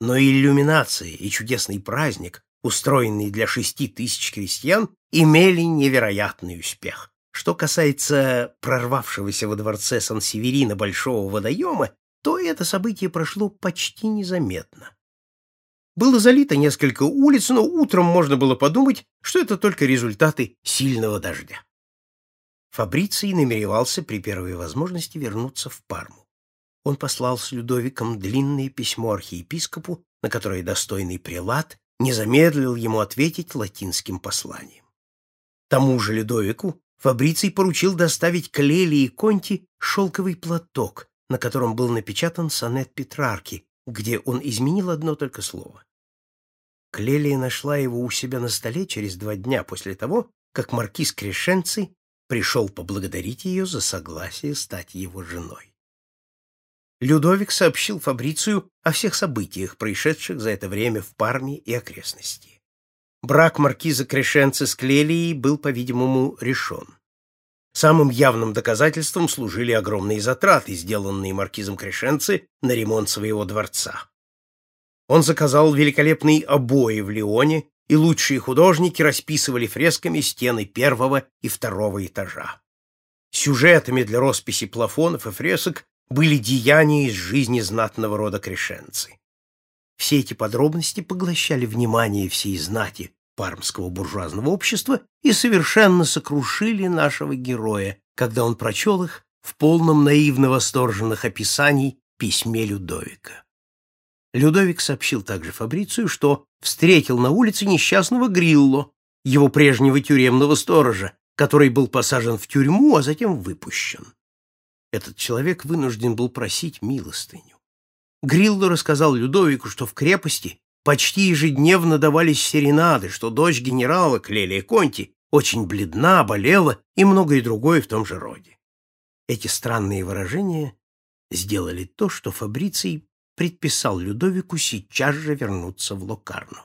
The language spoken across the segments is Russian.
Но иллюминация и чудесный праздник, устроенный для шести тысяч крестьян, имели невероятный успех. Что касается прорвавшегося во дворце Сан-Северина большого водоема, то это событие прошло почти незаметно. Было залито несколько улиц, но утром можно было подумать, что это только результаты сильного дождя. Фабриций намеревался при первой возможности вернуться в Парму. Он послал с Людовиком длинное письмо архиепископу, на которое достойный прелат не замедлил ему ответить латинским посланием. Тому же Людовику Фабриций поручил доставить к Лели и Конти шелковый платок, на котором был напечатан сонет Петрарки, где он изменил одно только слово. Клелия нашла его у себя на столе через два дня после того, как маркиз Крешенци пришел поблагодарить ее за согласие стать его женой. Людовик сообщил Фабрицию о всех событиях, происшедших за это время в Парме и окрестности. Брак маркиза Крешенци с Клелией был, по-видимому, решен. Самым явным доказательством служили огромные затраты, сделанные маркизом Крешенци на ремонт своего дворца. Он заказал великолепные обои в Лионе, и лучшие художники расписывали фресками стены первого и второго этажа. Сюжетами для росписи плафонов и фресок были деяния из жизни знатного рода Крешенцы. Все эти подробности поглощали внимание всей знати пармского буржуазного общества и совершенно сокрушили нашего героя, когда он прочел их в полном наивно-восторженных описаний письме Людовика. Людовик сообщил также Фабрицию, что встретил на улице несчастного Грилло, его прежнего тюремного сторожа, который был посажен в тюрьму, а затем выпущен. Этот человек вынужден был просить милостыню. Грилло рассказал Людовику, что в крепости почти ежедневно давались серенады, что дочь генерала Клелия Конти очень бледна, болела и многое другое в том же роде. Эти странные выражения сделали то, что Фабриций предписал Людовику сейчас же вернуться в Локарну.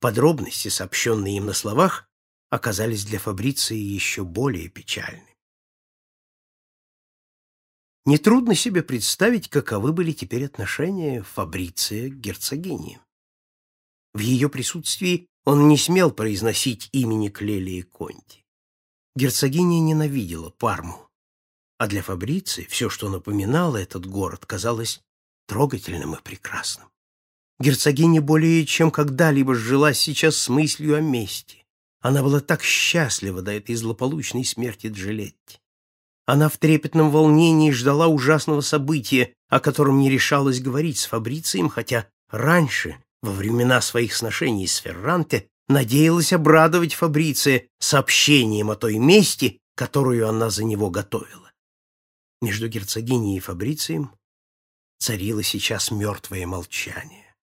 Подробности, сообщенные им на словах, оказались для Фабриции еще более печальны. Нетрудно себе представить, каковы были теперь отношения Фабриция к герцогине. В ее присутствии он не смел произносить имени Клелии Конти. Герцогиня ненавидела Парму, а для Фабриции все, что напоминало этот город, казалось трогательным и прекрасным. Герцогиня более чем когда-либо жила сейчас с мыслью о мести. Она была так счастлива до этой злополучной смерти Джилетти. Она в трепетном волнении ждала ужасного события, о котором не решалась говорить с Фабрицием, хотя раньше, во времена своих сношений с Ферранте, надеялась обрадовать Фабриция сообщением о той мести, которую она за него готовила. Между герцогиней и Фабрицием царило сейчас мертвое молчание.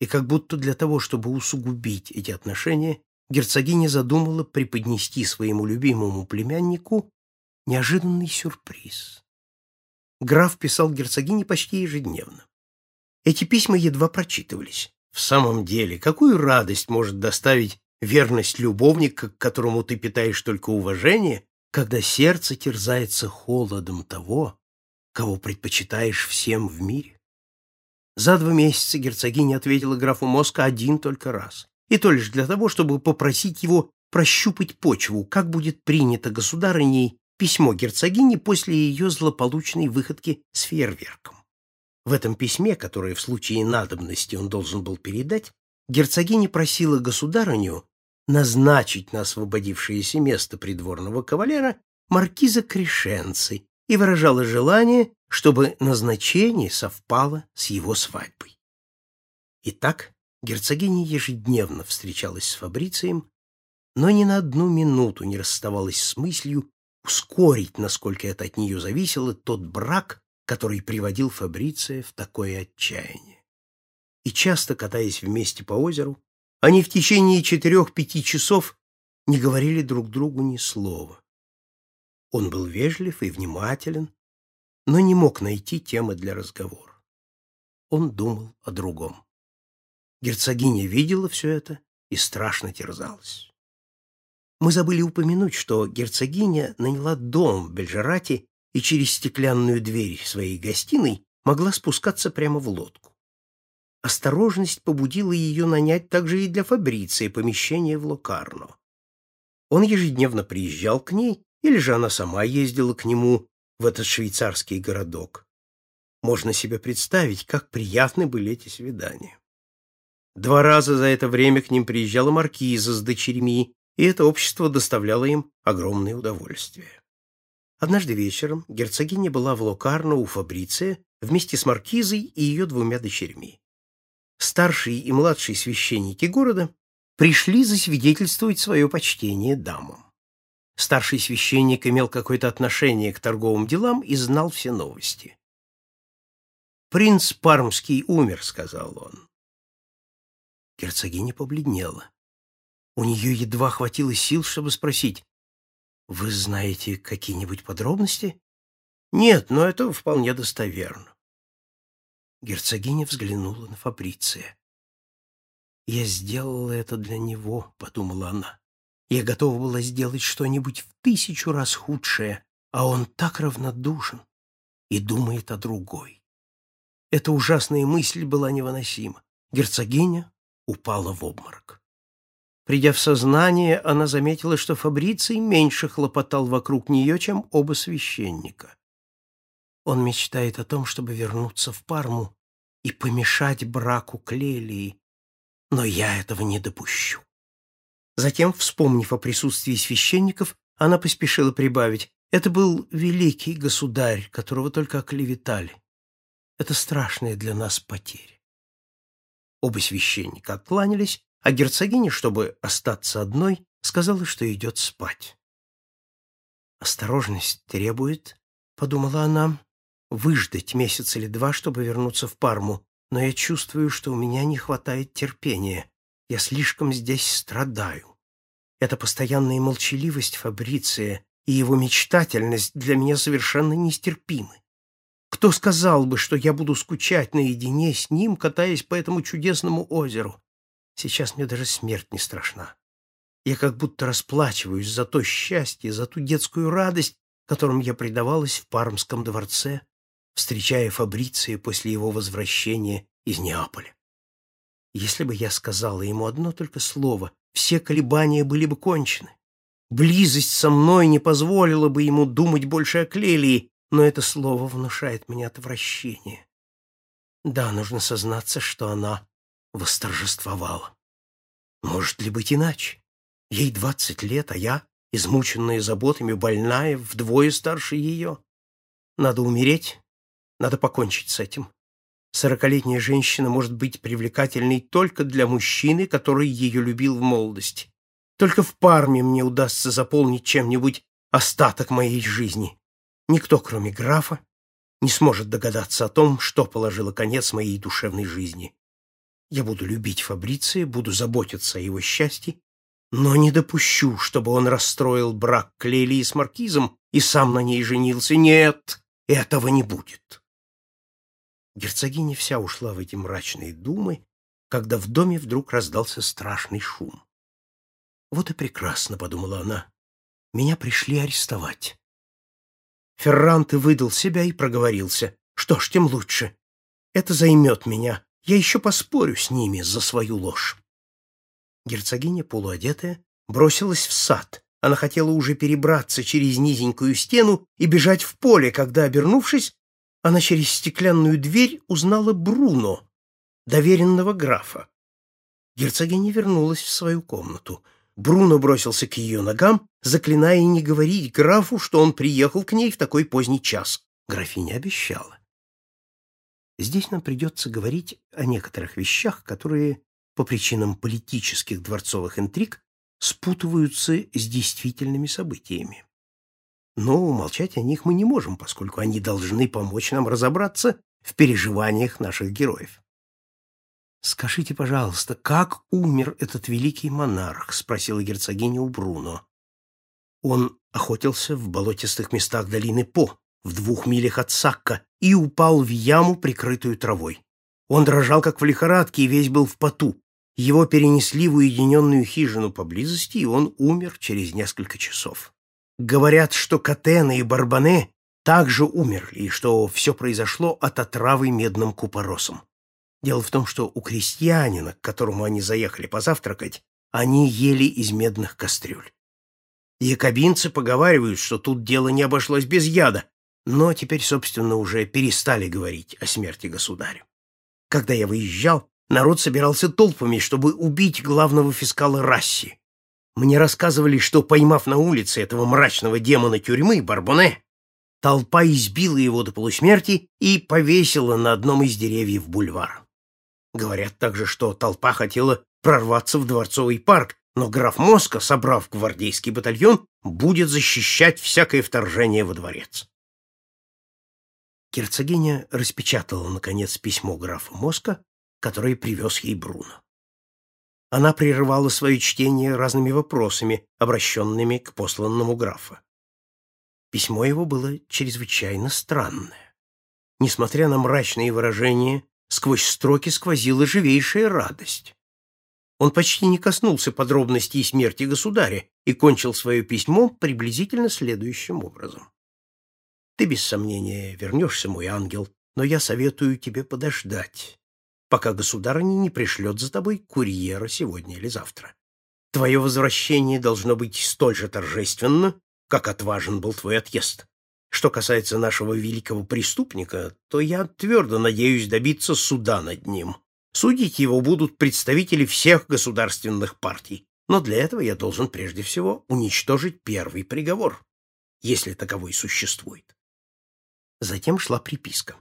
И как будто для того, чтобы усугубить эти отношения, герцогиня задумала преподнести своему любимому племяннику неожиданный сюрприз. Граф писал герцогине почти ежедневно. Эти письма едва прочитывались. В самом деле, какую радость может доставить верность любовника, к которому ты питаешь только уважение, когда сердце терзается холодом того, кого предпочитаешь всем в мире. За два месяца герцогиня ответила графу Моска один только раз, и то лишь для того, чтобы попросить его прощупать почву, как будет принято государыней письмо герцогини после ее злополучной выходки с фейерверком. В этом письме, которое в случае надобности он должен был передать, герцогиня просила государыню назначить на освободившееся место придворного кавалера маркиза Крешенцы и выражала желание, чтобы назначение совпало с его свадьбой. Итак, герцогиня ежедневно встречалась с Фабрицием, но ни на одну минуту не расставалась с мыслью ускорить, насколько это от нее зависело, тот брак, который приводил Фабриция в такое отчаяние. И часто, катаясь вместе по озеру, они в течение четырех-пяти часов не говорили друг другу ни слова. Он был вежлив и внимателен, но не мог найти темы для разговора. Он думал о другом. Герцогиня видела все это и страшно терзалась. Мы забыли упомянуть, что герцогиня наняла дом в Бельжерате и через стеклянную дверь своей гостиной могла спускаться прямо в лодку. осторожность побудила ее нанять также и для Фабриции помещение в Локарно. Он ежедневно приезжал к ней, или же она сама ездила к нему в этот швейцарский городок. Можно себе представить, как приятны были эти свидания. Два раза за это время к ним приезжала маркиза с дочерьми, и это общество доставляло им огромное удовольствие. Однажды вечером герцогиня была в Локарно у Фабриция вместе с маркизой и ее двумя дочерьми. Старшие и младшие священники города пришли засвидетельствовать свое почтение дамам. Старший священник имел какое-то отношение к торговым делам и знал все новости. «Принц Пармский умер», — сказал он. Герцогиня побледнела. У нее едва хватило сил, чтобы спросить, «Вы знаете какие-нибудь подробности?» «Нет, но это вполне достоверно». Герцогиня взглянула на Фабриция. «Я сделала это для него», — подумала она. «Я готова была сделать что-нибудь в тысячу раз худшее, а он так равнодушен и думает о другой». Эта ужасная мысль была невыносима. Герцогиня упала в обморок. Придя в сознание, она заметила, что Фабриций меньше хлопотал вокруг нее, чем оба священника. Он мечтает о том, чтобы вернуться в Парму и помешать браку Клелии, но я этого не допущу. Затем, вспомнив о присутствии священников, она поспешила прибавить, это был великий государь, которого только оклеветали. Это страшная для нас потеря. Оба священника откланялись, а герцогиня, чтобы остаться одной, сказала, что идет спать. «Осторожность требует», — подумала она, — «выждать месяц или два, чтобы вернуться в Парму, но я чувствую, что у меня не хватает терпения. Я слишком здесь страдаю. Эта постоянная молчаливость Фабриция и его мечтательность для меня совершенно нестерпимы. Кто сказал бы, что я буду скучать наедине с ним, катаясь по этому чудесному озеру? Сейчас мне даже смерть не страшна. Я как будто расплачиваюсь за то счастье, за ту детскую радость, которым я предавалась в Пармском дворце, встречая Фабриция после его возвращения из Неаполя. Если бы я сказала ему одно только слово, все колебания были бы кончены. Близость со мной не позволила бы ему думать больше о Клелии, но это слово внушает мне отвращение. Да, нужно сознаться, что она восторжествовала. Может ли быть иначе? Ей двадцать лет, а я, измученная заботами, больная, вдвое старше ее. Надо умереть, надо покончить с этим. Сорокалетняя женщина может быть привлекательной только для мужчины, который ее любил в молодости. Только в Парме мне удастся заполнить чем-нибудь остаток моей жизни. Никто, кроме графа, не сможет догадаться о том, что положило конец моей душевной жизни. Я буду любить Фабриция, буду заботиться о его счастье, но не допущу, чтобы он расстроил брак Клелии с Маркизом и сам на ней женился. Нет, этого не будет. Герцогиня вся ушла в эти мрачные думы, когда в доме вдруг раздался страшный шум. «Вот и прекрасно», — подумала она, — «меня пришли арестовать». Ферранте выдал себя и проговорился. «Что ж, тем лучше. Это займет меня. Я еще поспорю с ними за свою ложь. Герцогиня, полуодетая, бросилась в сад. Она хотела уже перебраться через низенькую стену и бежать в поле, когда, обернувшись, она через стеклянную дверь узнала Бруно, доверенного графа. Герцогиня вернулась в свою комнату. Бруно бросился к ее ногам, заклиная не говорить графу, что он приехал к ней в такой поздний час. Графиня обещала. Здесь нам придется говорить о некоторых вещах, которые по причинам политических дворцовых интриг спутываются с действительными событиями. Но умолчать о них мы не можем, поскольку они должны помочь нам разобраться в переживаниях наших героев. «Скажите, пожалуйста, как умер этот великий монарх?» — спросила герцогиня у Бруно. Он охотился в болотистых местах долины По, в двух милях от Сакка, и упал в яму, прикрытую травой. Он дрожал, как в лихорадке, и весь был в поту. Его перенесли в уединенную хижину поблизости, и он умер через несколько часов. Говорят, что Катена и Барбане также умерли, и что все произошло от отравы медным купоросом. Дело в том, что у крестьянина, к которому они заехали позавтракать, они ели из медных кастрюль. Якобинцы поговаривают, что тут дело не обошлось без яда, но теперь, собственно, уже перестали говорить о смерти государя. Когда я выезжал, народ собирался толпами, чтобы убить главного фискала Расси. Мне рассказывали, что, поймав на улице этого мрачного демона тюрьмы, Барбоне, толпа избила его до полусмерти и повесила на одном из деревьев бульвара. Говорят также, что толпа хотела прорваться в Дворцовый парк, но граф Моска, собрав гвардейский батальон, будет защищать всякое вторжение во дворец. Герцогиня распечатала, наконец, письмо графа Моска, которое привез ей Бруно. Она прерывала свое чтение разными вопросами, обращенными к посланному графа. Письмо его было чрезвычайно странное. Несмотря на мрачные выражения, сквозь строки сквозила живейшая радость. Он почти не коснулся подробностей смерти государя и кончил свое письмо приблизительно следующим образом. «Ты, без сомнения, вернешься, мой ангел, но я советую тебе подождать, пока государыня не пришлет за тобой курьера сегодня или завтра. Твое возвращение должно быть столь же торжественно, как отважен был твой отъезд. Что касается нашего великого преступника, то я твердо надеюсь добиться суда над ним, Судить его будут представители всех государственных партий, но для этого я должен прежде всего уничтожить первый приговор, если таковой существует. Затем шла приписка.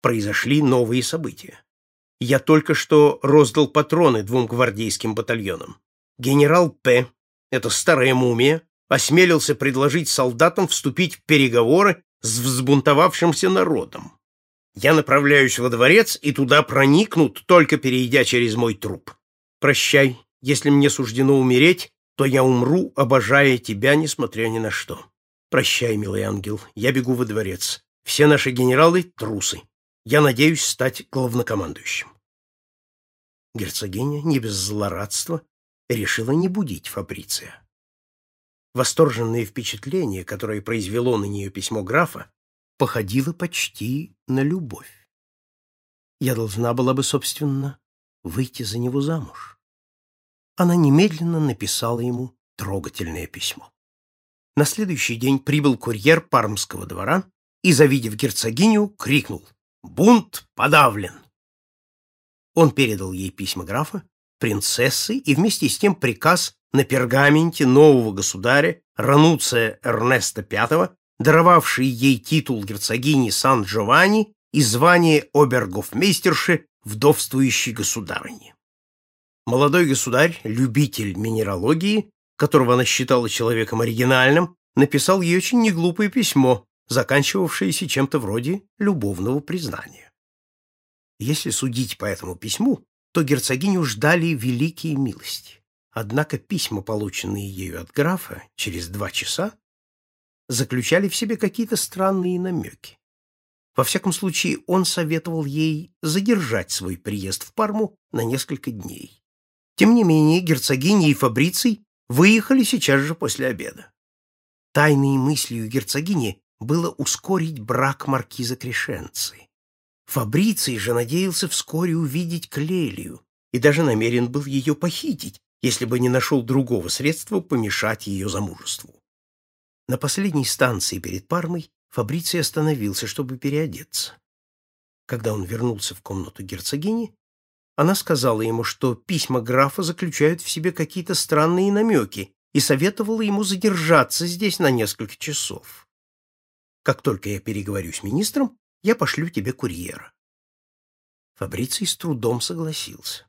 Произошли новые события. Я только что роздал патроны двум гвардейским батальонам. Генерал П., это старая мумия, осмелился предложить солдатам вступить в переговоры с взбунтовавшимся народом. Я направляюсь во дворец, и туда проникнут, только перейдя через мой труп. Прощай, если мне суждено умереть, то я умру, обожая тебя, несмотря ни на что. Прощай, милый ангел, я бегу во дворец. Все наши генералы — трусы. Я надеюсь стать главнокомандующим. Герцогиня, не без злорадства, решила не будить Фабриция. Восторженное впечатление, которое произвело на нее письмо графа, походила почти на любовь. Я должна была бы, собственно, выйти за него замуж. Она немедленно написала ему трогательное письмо. На следующий день прибыл курьер Пармского двора и, завидев герцогиню, крикнул «Бунт подавлен!». Он передал ей письма графа, принцессы и вместе с тем приказ на пергаменте нового государя Рануция Эрнеста V даровавший ей титул герцогини Сан-Джованни и звание обергофмейстерши вдовствующей государыни. Молодой государь, любитель минералогии, которого она считала человеком оригинальным, написал ей очень неглупое письмо, заканчивавшееся чем-то вроде любовного признания. Если судить по этому письму, то герцогиню ждали великие милости. Однако письма, полученные ею от графа через два часа, заключали в себе какие-то странные намеки. Во всяком случае, он советовал ей задержать свой приезд в Парму на несколько дней. Тем не менее, герцогиня и Фабриций выехали сейчас же после обеда. Тайной мыслью герцогини было ускорить брак маркиза Крешенции. Фабриций же надеялся вскоре увидеть Клелию и даже намерен был ее похитить, если бы не нашел другого средства помешать ее замужеству. На последней станции перед Пармой Фабриций остановился, чтобы переодеться. Когда он вернулся в комнату герцогини, она сказала ему, что письма графа заключают в себе какие-то странные намеки и советовала ему задержаться здесь на несколько часов. Как только я переговорю с министром, я пошлю тебе курьера. Фабриций с трудом согласился.